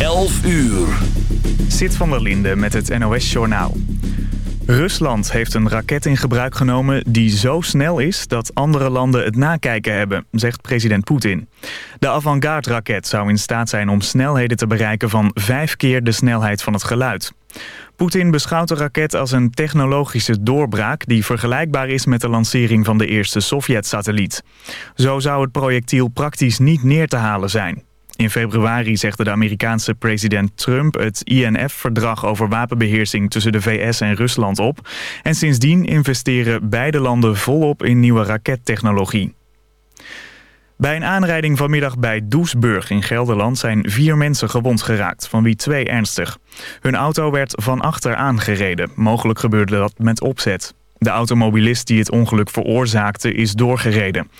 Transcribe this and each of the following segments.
11 uur. Zit van der Linde met het NOS-journaal. Rusland heeft een raket in gebruik genomen die zo snel is dat andere landen het nakijken hebben, zegt president Poetin. De Avangard-raket zou in staat zijn om snelheden te bereiken van vijf keer de snelheid van het geluid. Poetin beschouwt de raket als een technologische doorbraak... die vergelijkbaar is met de lancering van de eerste Sovjet-satelliet. Zo zou het projectiel praktisch niet neer te halen zijn. In februari zegde de Amerikaanse president Trump het INF-verdrag over wapenbeheersing tussen de VS en Rusland op. En sindsdien investeren beide landen volop in nieuwe rakettechnologie. Bij een aanrijding vanmiddag bij Doesburg in Gelderland zijn vier mensen gewond geraakt, van wie twee ernstig. Hun auto werd van achter aangereden. Mogelijk gebeurde dat met opzet. De automobilist die het ongeluk veroorzaakte is doorgereden.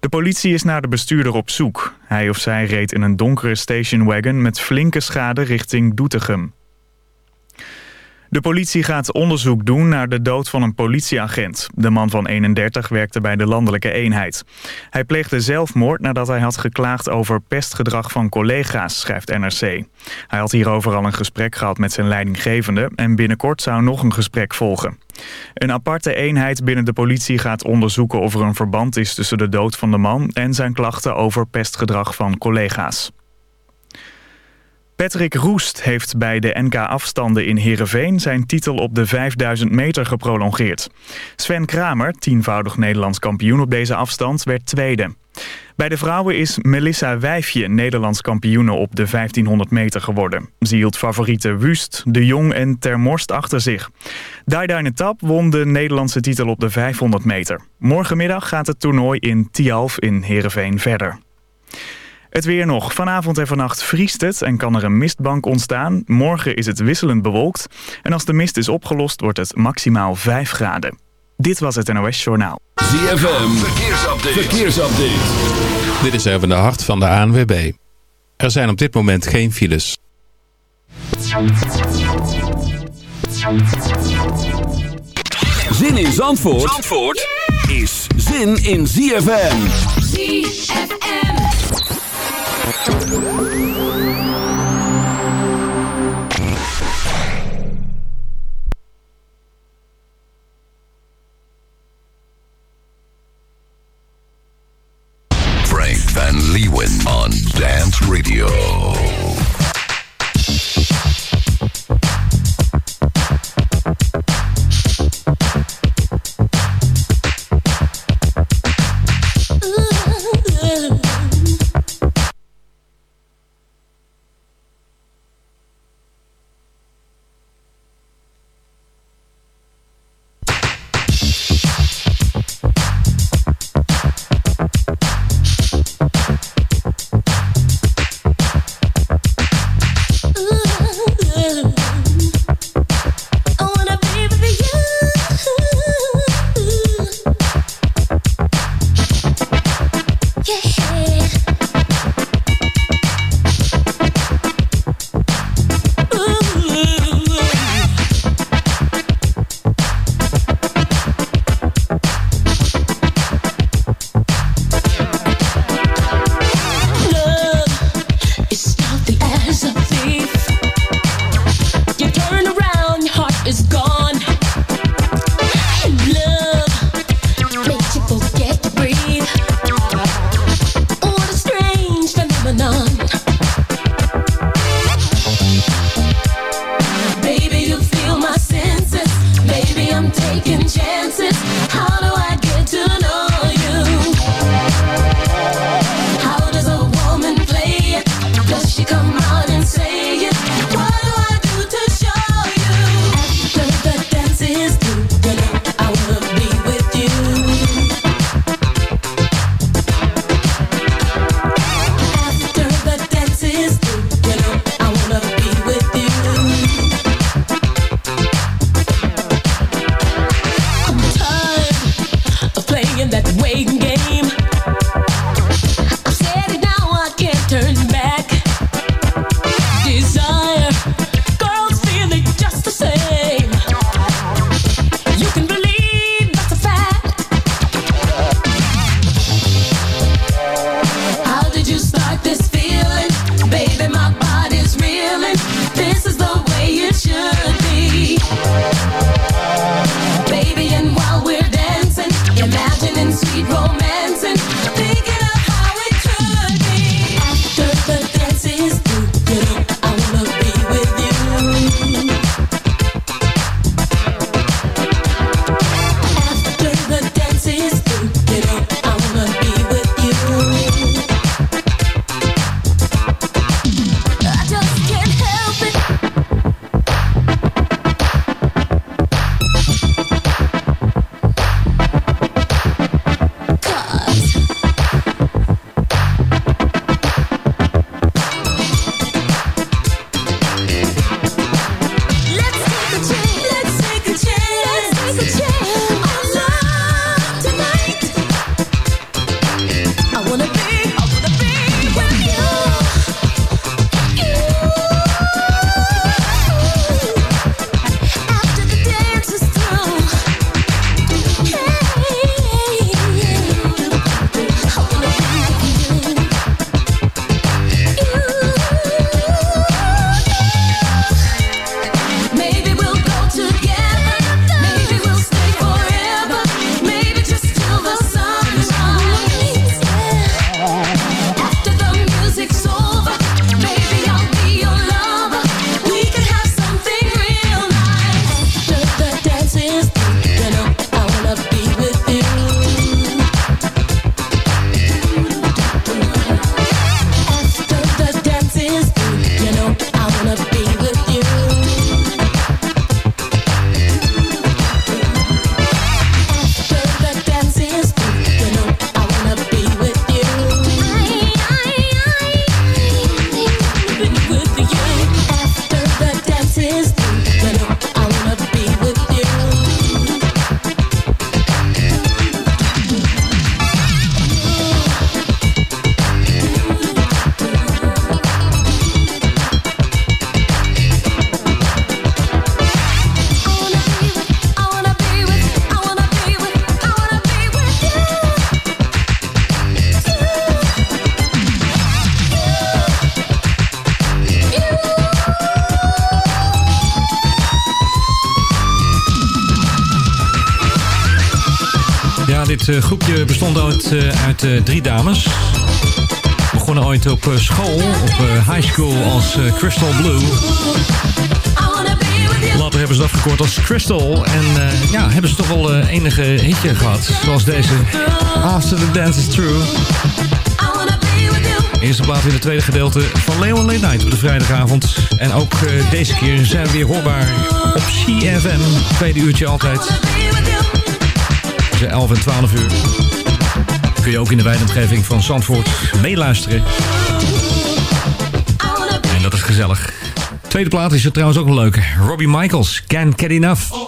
De politie is naar de bestuurder op zoek. Hij of zij reed in een donkere stationwagon met flinke schade richting Doetinchem. De politie gaat onderzoek doen naar de dood van een politieagent. De man van 31 werkte bij de landelijke eenheid. Hij pleegde zelfmoord nadat hij had geklaagd over pestgedrag van collega's, schrijft NRC. Hij had hierover al een gesprek gehad met zijn leidinggevende... en binnenkort zou nog een gesprek volgen. Een aparte eenheid binnen de politie gaat onderzoeken of er een verband is... tussen de dood van de man en zijn klachten over pestgedrag van collega's. Patrick Roest heeft bij de NK-afstanden in Heerenveen... zijn titel op de 5000 meter geprolongeerd. Sven Kramer, tienvoudig Nederlands kampioen op deze afstand, werd tweede. Bij de vrouwen is Melissa Wijfje Nederlands kampioene op de 1500 meter geworden. Ze hield favoriete Wust, De Jong en Termorst achter zich. Daidaine Tap won de Nederlandse titel op de 500 meter. Morgenmiddag gaat het toernooi in Tialf in Heerenveen verder. Het weer nog. Vanavond en vannacht vriest het en kan er een mistbank ontstaan. Morgen is het wisselend bewolkt. En als de mist is opgelost wordt het maximaal 5 graden. Dit was het NOS Journaal. ZFM, verkeersupdate. verkeersupdate. Dit is even de hart van de ANWB. Er zijn op dit moment geen files. Zin in Zandvoort, Zandvoort is zin in ZFM. ZFM. Frank Van Leeuwen on Dance Radio. Dit uh, groepje bestond uit, uh, uit uh, drie dames. Begonnen ooit op school, op high school als Crystal Blue. Later hebben ze dat afgekort als Crystal. En ja, hebben ze toch wel enige hitje gehad. Zoals deze. After the Dance is True. Eerste plaat in het tweede gedeelte van Leon Late Night op de vrijdagavond. En ook uh, deze keer zijn we weer hoorbaar op CFM. Tweede uurtje altijd. Tussen 11 en 12 uur. Kun je ook in de wijdomgeving van Zandvoort meeluisteren. En dat is gezellig. Tweede plaat is er trouwens ook een leuke. Robbie Michaels, Can't Get Enough.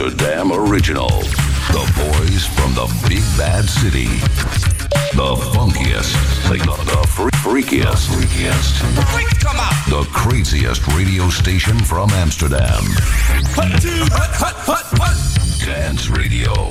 Amsterdam original. The boys from the big bad city. The funkiest, the, the freakiest, freakiest, the craziest radio station from Amsterdam. Dance Radio.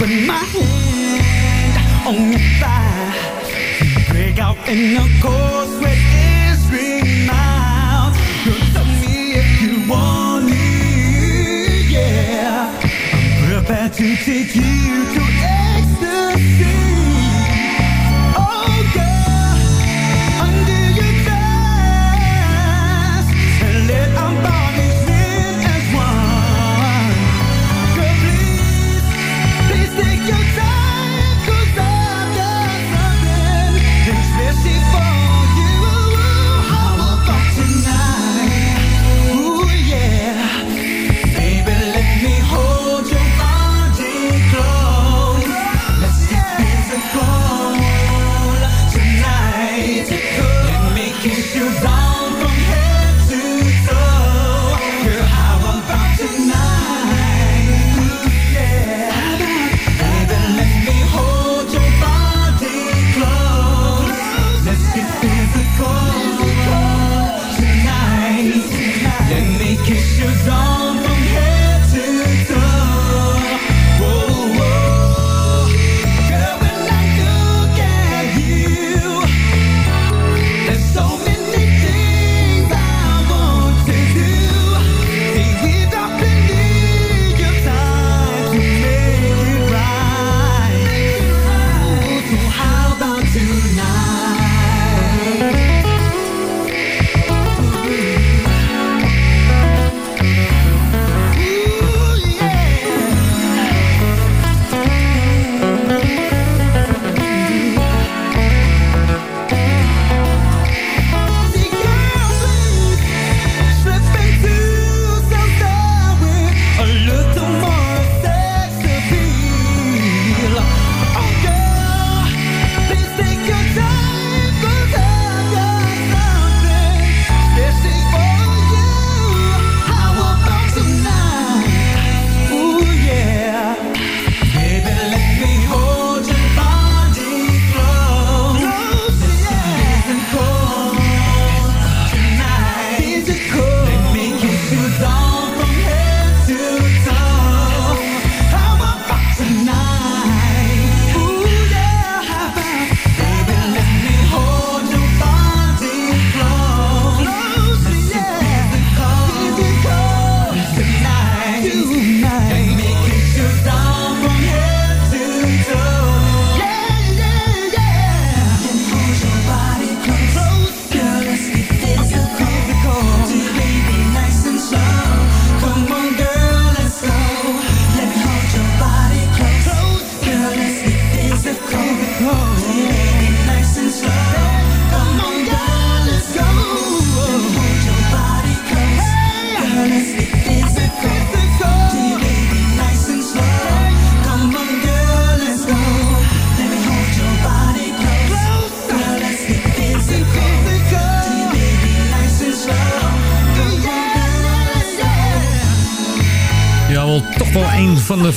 Put my hand on your thigh. Break out in a cold sweat. Is mouth. Girl, tell me if you want me. Yeah, I'm prepared to take you to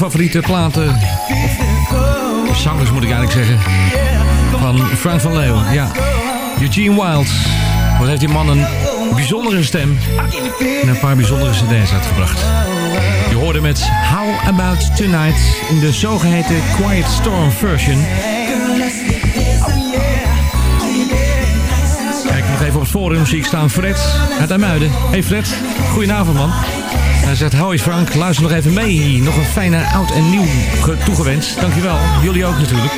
favoriete platen. Of zangers moet ik eigenlijk zeggen. Van Frank van Leeuwen, ja. Eugene Wild. Wat heeft die man een bijzondere stem. En een paar bijzondere cd's uitgebracht. Je hoorde met How About Tonight in de zogeheten Quiet Storm version. Kijk nog even op het forum, zie ik staan Fred uit Amuiden. Hey Fred, goedenavond man. Hij zegt, hoi Frank, luister nog even mee. Nog een fijne oud en nieuw toegewenst. Dankjewel, jullie ook natuurlijk.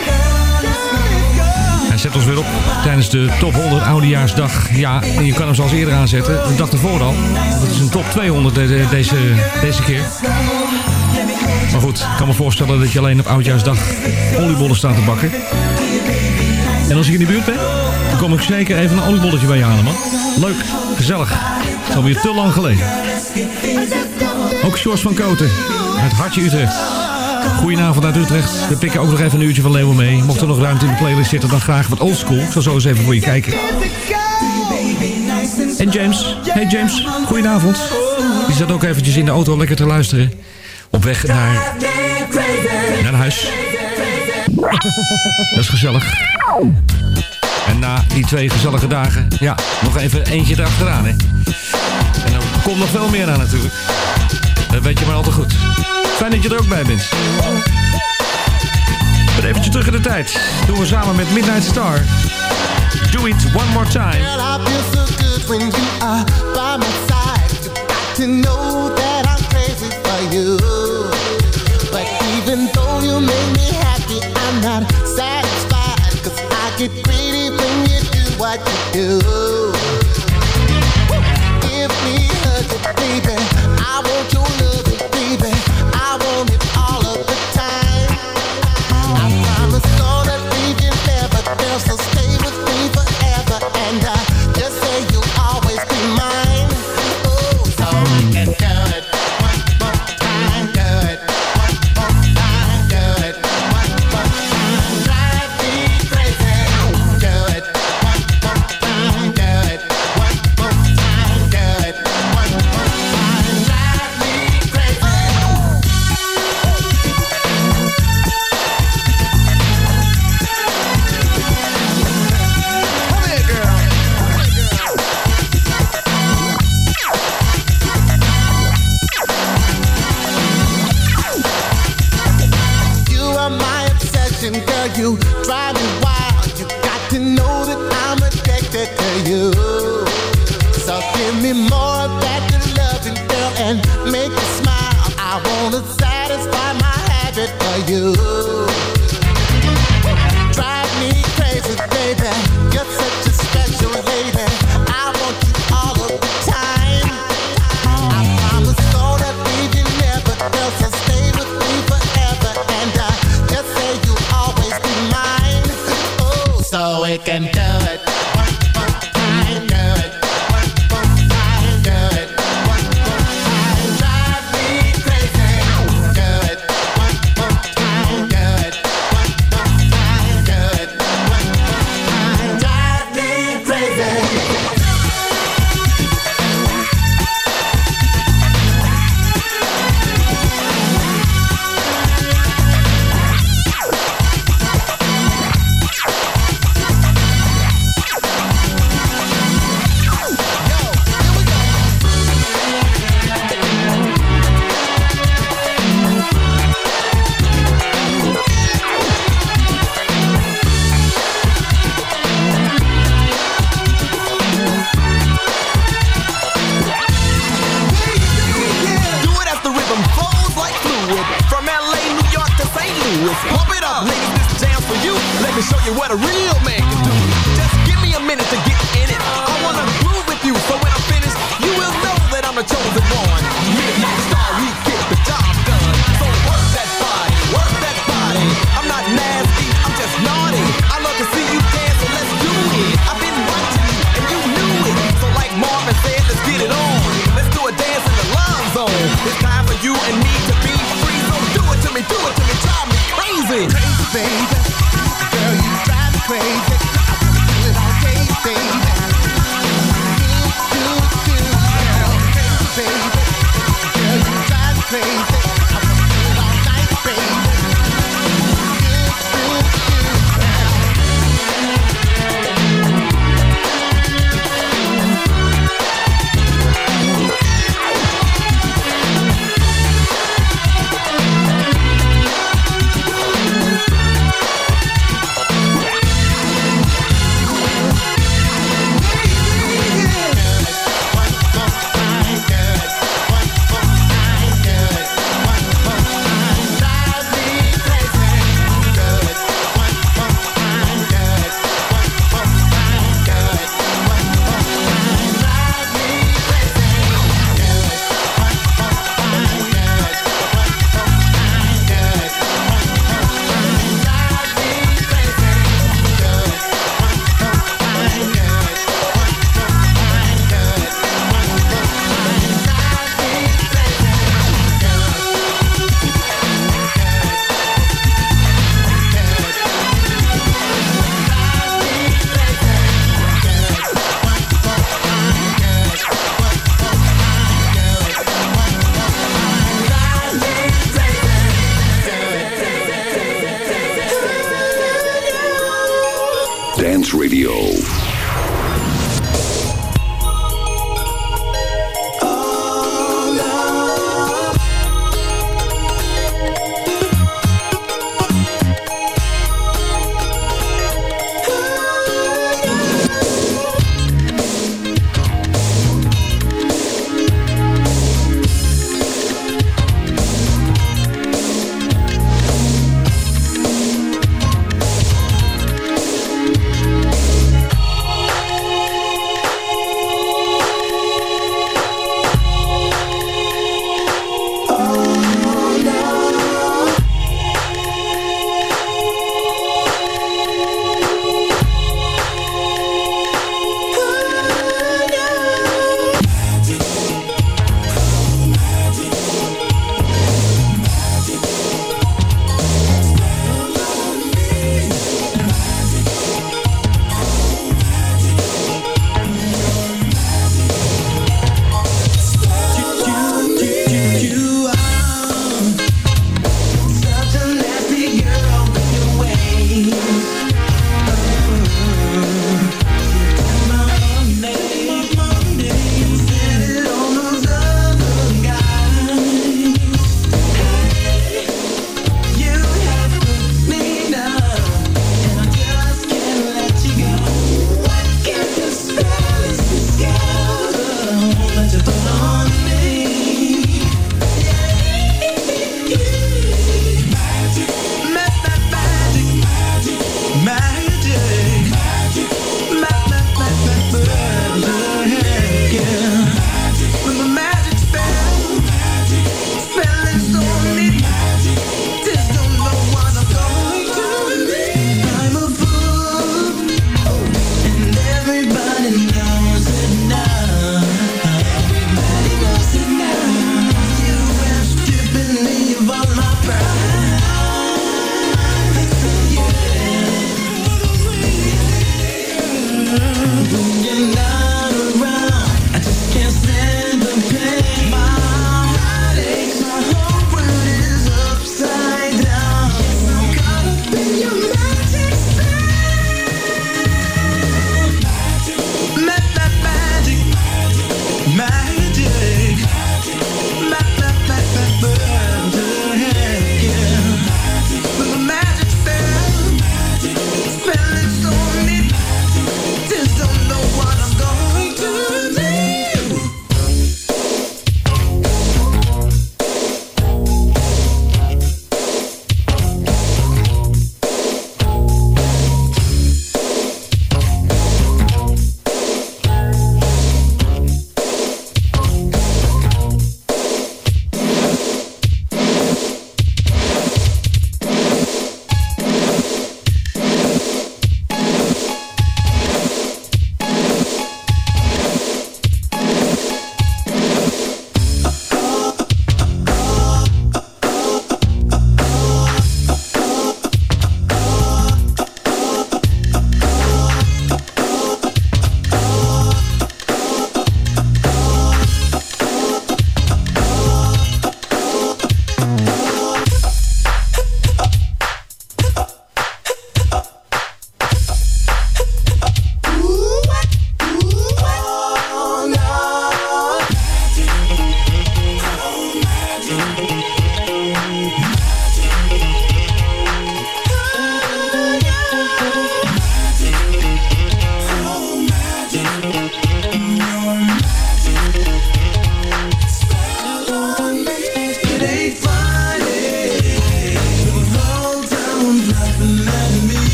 Hij zet ons weer op tijdens de top 100 oudejaarsdag. Ja, je kan hem zoals eerder aanzetten. De dag ervoor al. Dat is een top 200 deze, deze keer. Maar goed, ik kan me voorstellen dat je alleen op oudjaarsdag oliebollen staat te bakken. En als ik in de buurt ben, dan kom ik zeker even een oliebolletje bij je halen, man. Leuk, gezellig. Het is alweer te lang geleden. Ook Sjors van Koten, uit Hartje Utrecht. Goedenavond uit Utrecht. We pikken ook nog even een uurtje van Leeuwen mee. Mocht er nog ruimte in de playlist zitten, dan graag wat oldschool. Ik zal zo eens even voor je kijken. En James. Hey James, goedenavond. Die zat ook eventjes in de auto lekker te luisteren. Op weg naar, naar huis. Dat is gezellig. En na die twee gezellige dagen, ja, nog even eentje erachteraan, hè. En dan komt nog veel meer aan natuurlijk. Dat weet je maar al te goed. Fijn dat je er ook bij bent. Maar eventjes terug in de tijd. Doen we samen met Midnight Star. Do it one more time. Well, I feel so good when you are by my side. To know that I'm crazy for you. But even though you make real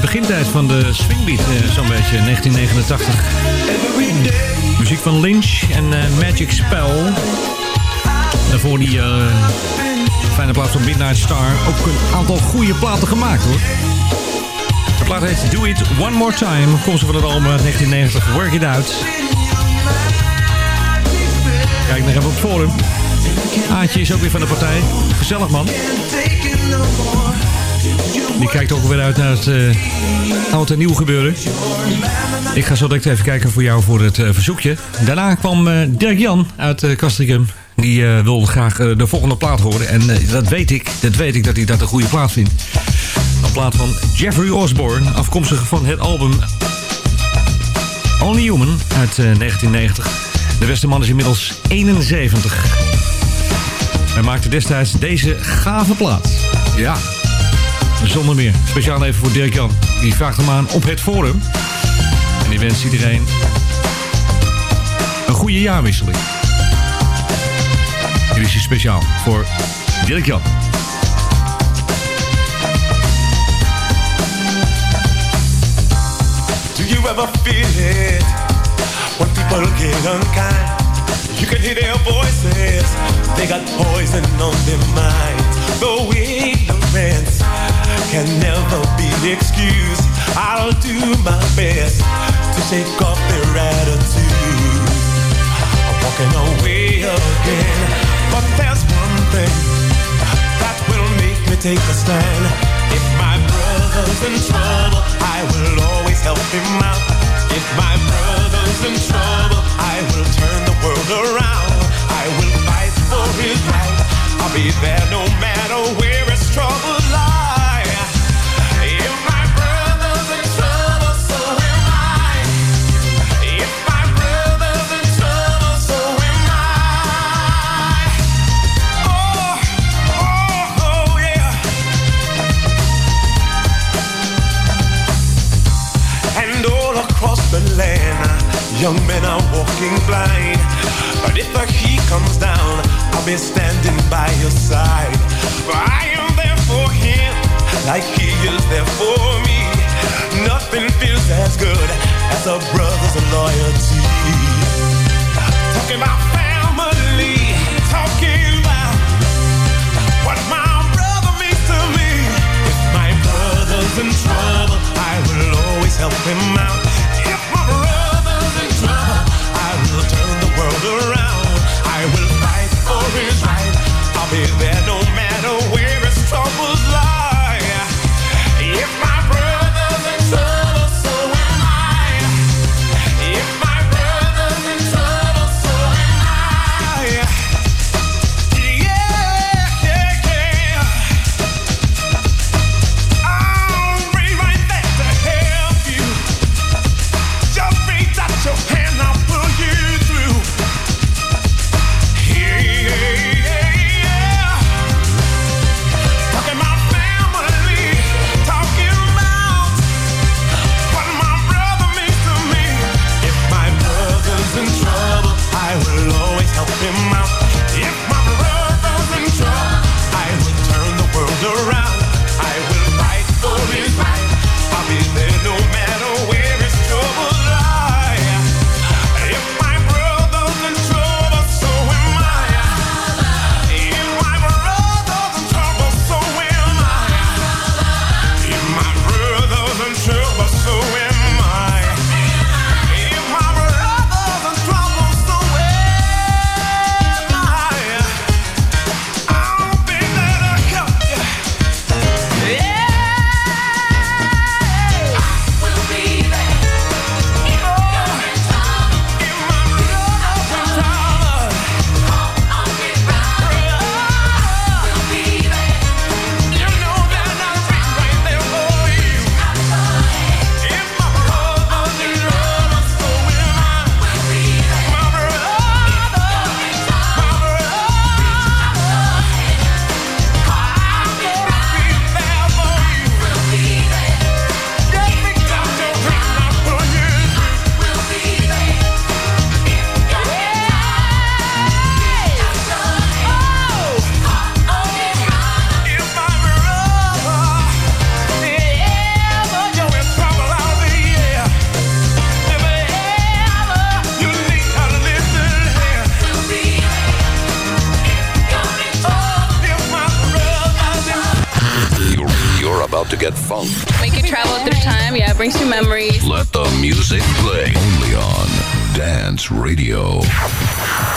begintijd van de swingbeat, eh, zo'n beetje, 1989. Muziek van Lynch en uh, Magic Spell. Daarvoor die uh, fijne plaat van Midnight Star. Ook een aantal goede platen gemaakt hoor. De plaat heet Do It One More Time. Komt ze van het album uit 1990, Work It Out. Kijk nog even op het forum. Aatje is ook weer van de partij. Gezellig man. Die kijkt ook weer uit naar het uh, oud en nieuw gebeuren. Ik ga zo direct even kijken voor jou voor het uh, verzoekje. Daarna kwam uh, Dirk Jan uit uh. Die wilde graag de volgende plaat horen. En dat weet ik, dat weet ik dat hij dat een goede plaat vindt. Een plaat van Jeffrey Osborne, afkomstig van het album Only Human uit 1990. De beste man is inmiddels 71. Hij maakte destijds deze gave plaat. Ja, zonder meer. Speciaal even voor Dirk Jan. Die vraagt hem aan op het forum. En die wens iedereen een goede jaarwisseling. Dit is speciaal voor Dirk Jan. Do you ever feel it? When people get unkind You can hear their voices They got poison on their minds Though ignorance can never be excused. I'll do my best to shake off their attitude. I'm walking away again, but there's one thing that will make me take a stand. If my brother's in trouble, I will always help him out. If my brother's in trouble, I will turn the world around. I will fight for his right. I'll be there no matter where his trouble lies. Young men are walking blind. But if the heat comes down, I'll be standing by your side. I am there for him, like he is there for me. Nothing feels as good as a brother's loyalty. Talking about family, talking about what my brother means to me. If my brother's in trouble, I will always help him out. World around. I will fight for his right. I'll be there no matter where his troubles lie.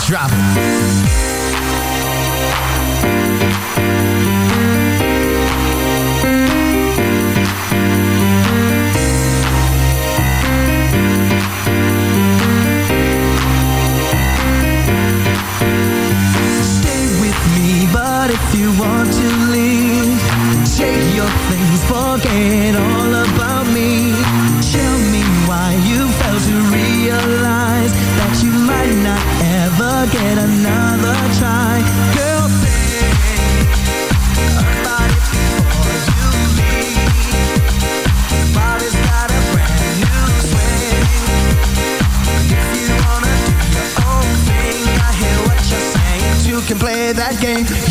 Drop it. Game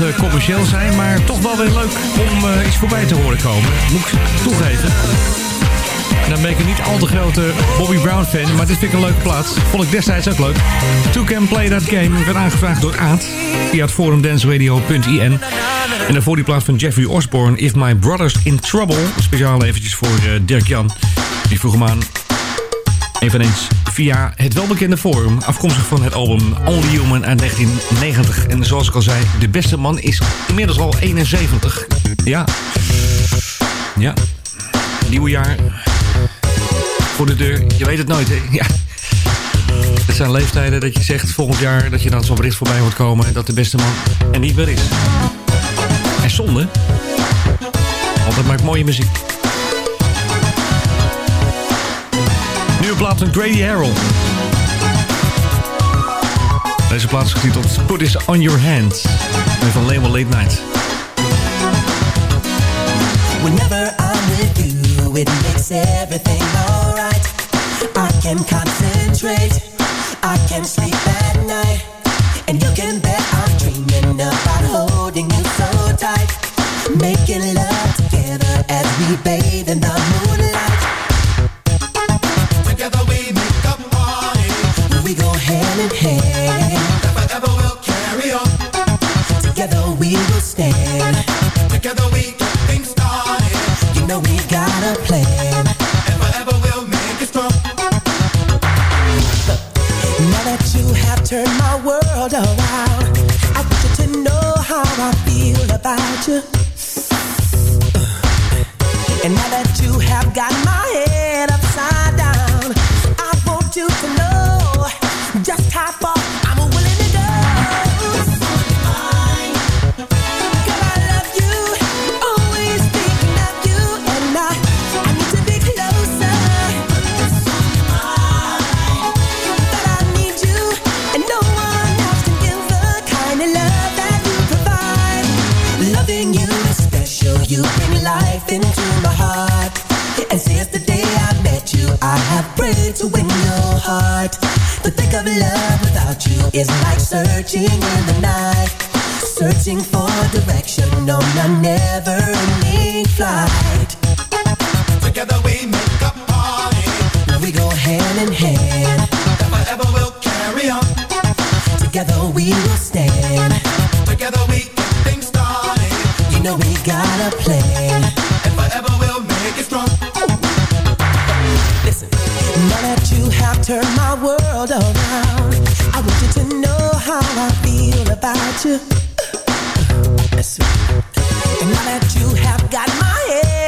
eh, commercieel zijn, maar toch wel weer leuk om eh, iets voorbij te horen komen. Moet ik toegeven. En dan ben ik een niet al te grote Bobby Brown fan, maar dit vind ik een leuke plaats. Vond ik destijds ook leuk. To Can Play That Game werd aangevraagd door Aad via het forum danceradio.in. En daarvoor die plaats van Jeffrey Osborne, If My Brother's in Trouble. Speciaal eventjes voor eh, Dirk Jan. Die vroeg hem aan Eveneens via het welbekende forum, afkomstig van het album Only Human uit 1990. En zoals ik al zei, de beste man is inmiddels al 71. Ja. Ja. Nieuwe jaar. Voor de deur. Je weet het nooit, hè? Ja. Het zijn leeftijden dat je zegt volgend jaar dat je dan zo'n bericht voorbij hoort komen... dat de beste man er niet meer is. En zonde. Altijd maakt mooie muziek. Plaat van Grady Harrell. Deze plaat is getiteld Put This On Your Hand. En van Label Late Night. Whenever I'm with you, it makes everything alright. I can concentrate, I can sleep at night. And you can bet I'm dreaming about holding you so tight. Making love together as we bathe in the moonlight. like searching in the night. Searching for direction on a never-ending flight. Together we make a party. We go hand in hand. And forever will carry on. Together we will stand. Together we get things started. You know we got a plan. And forever we'll make it strong. Listen, now that have turned my world around. I want you to know how I feel about you. And now that you have got my head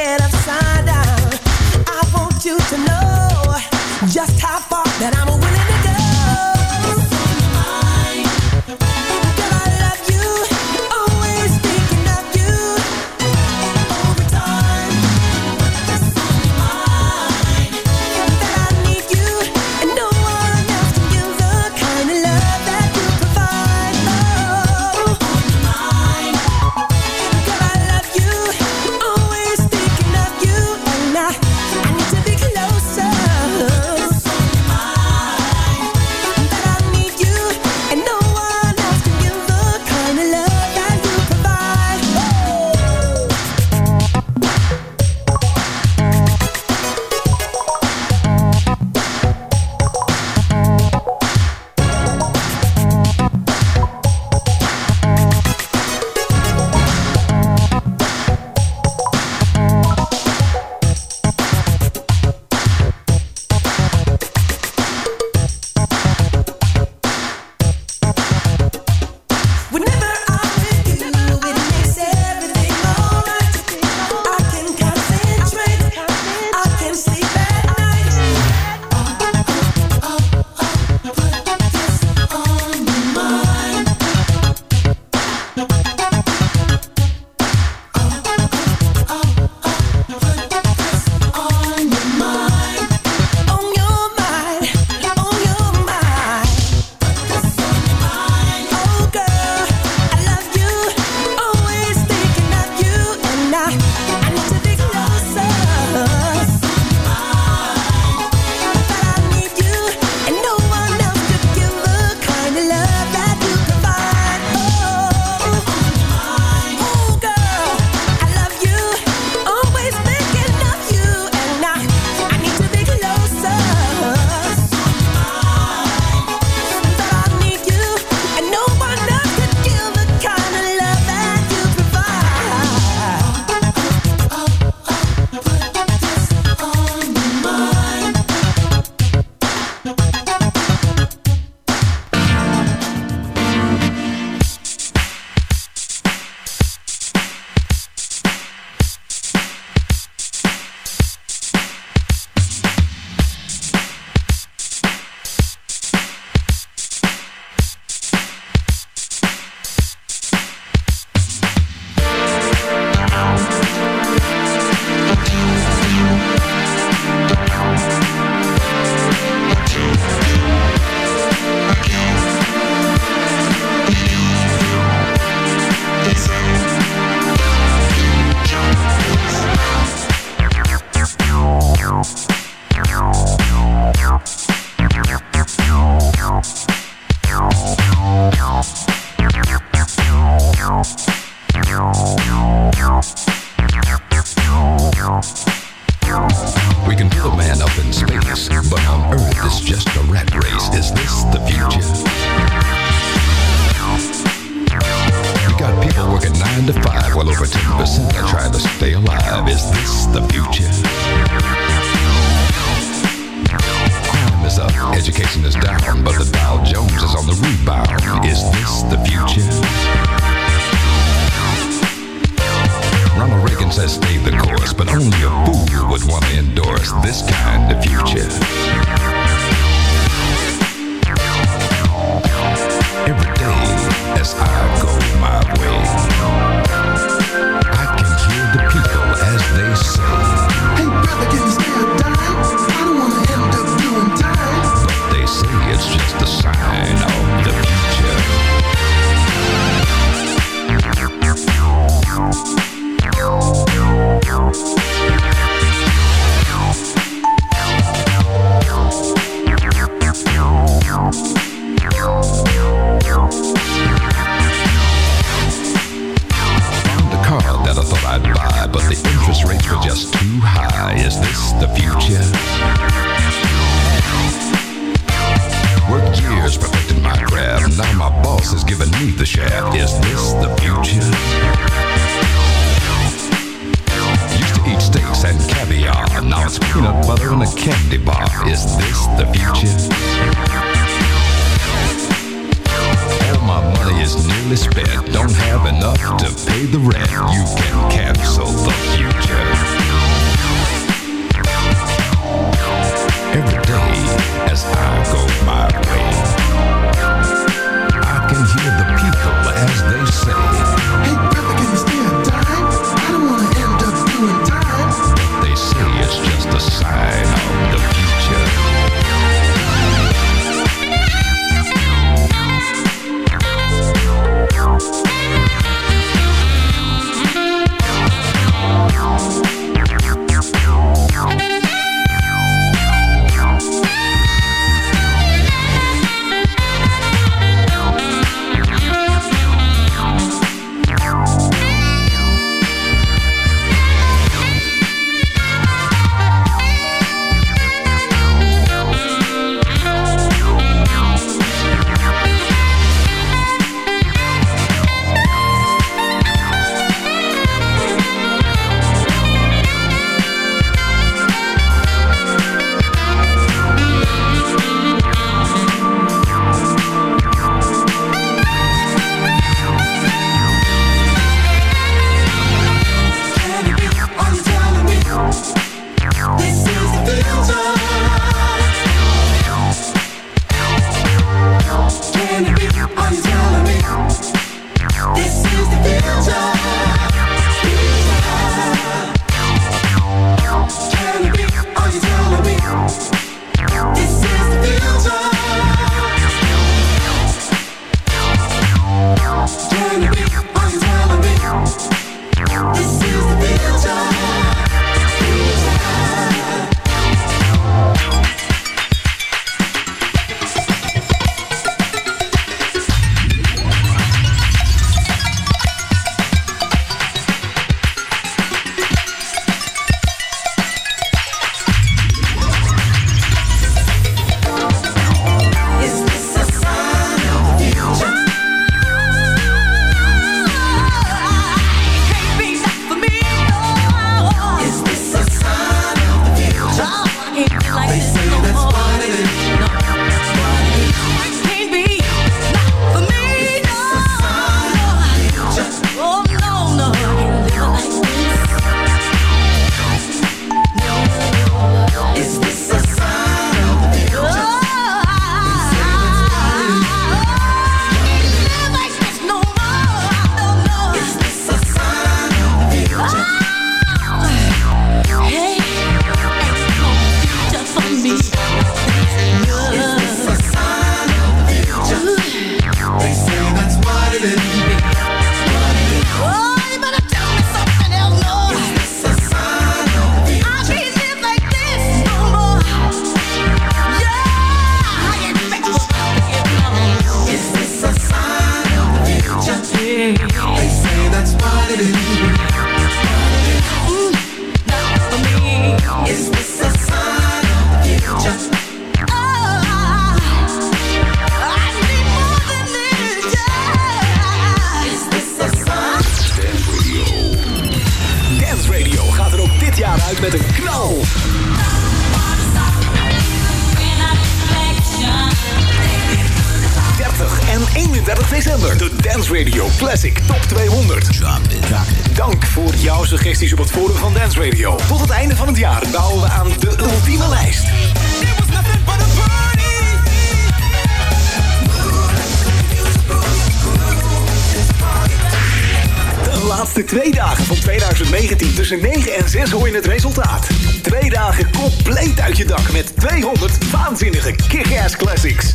succes hoor je het resultaat. Twee dagen compleet uit je dak met 200 waanzinnige kick-ass classics.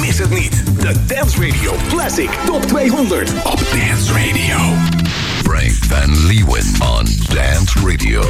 Mis het niet. De Dance Radio Classic Top 200 op Dance Radio. Frank Van Leeuwen on Dance Radio.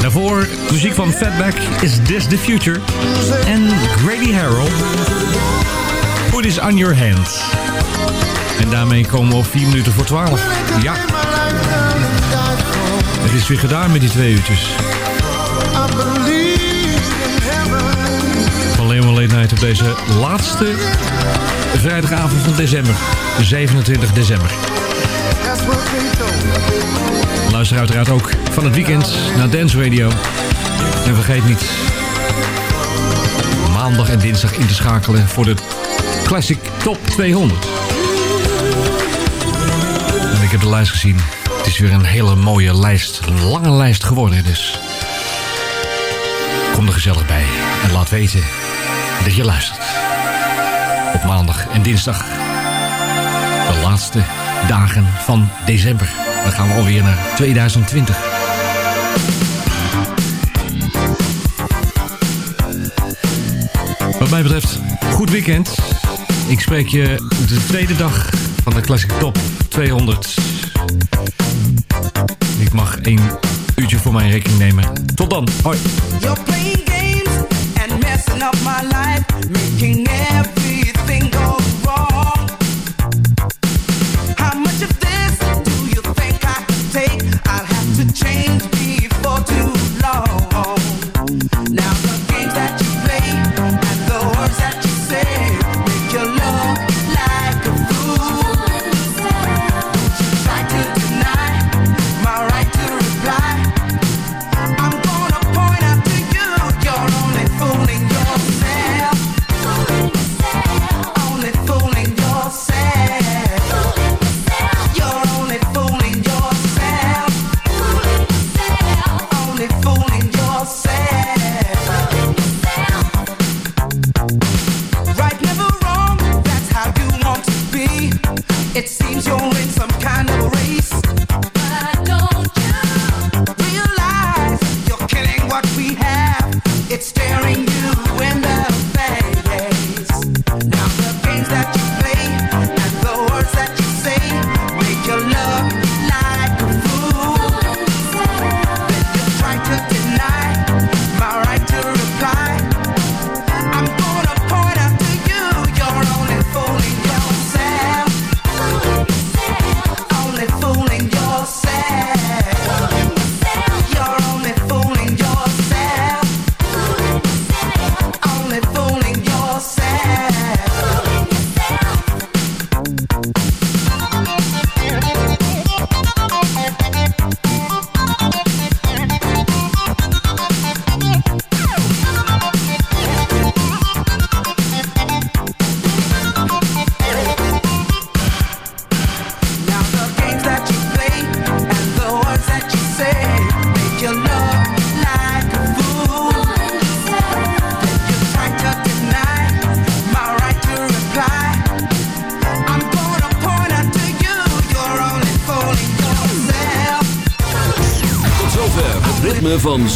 Daarvoor muziek van Fatback is This the Future. En Grady Harrell. Put is on your hands. En daarmee komen we op 4 minuten voor 12. Ja. Het is weer gedaan met die twee uurtjes. Van Leeuwen Late Night op deze laatste vrijdagavond van december. 27 december. Luister uiteraard ook van het weekend naar Dance Radio. En vergeet niet maandag en dinsdag in te schakelen voor de Classic Top 200. En ik heb de lijst gezien. Het is weer een hele mooie lijst. Een lange lijst geworden dus. Kom er gezellig bij. En laat weten dat je luistert. Op maandag en dinsdag. De laatste dagen van december. Dan gaan we alweer naar 2020. Wat mij betreft, goed weekend. Ik spreek je de tweede dag van de Classic Top 200. Ik mag één uurtje voor mijn rekening nemen. Tot dan. Hoi. Playing games and messing up my life,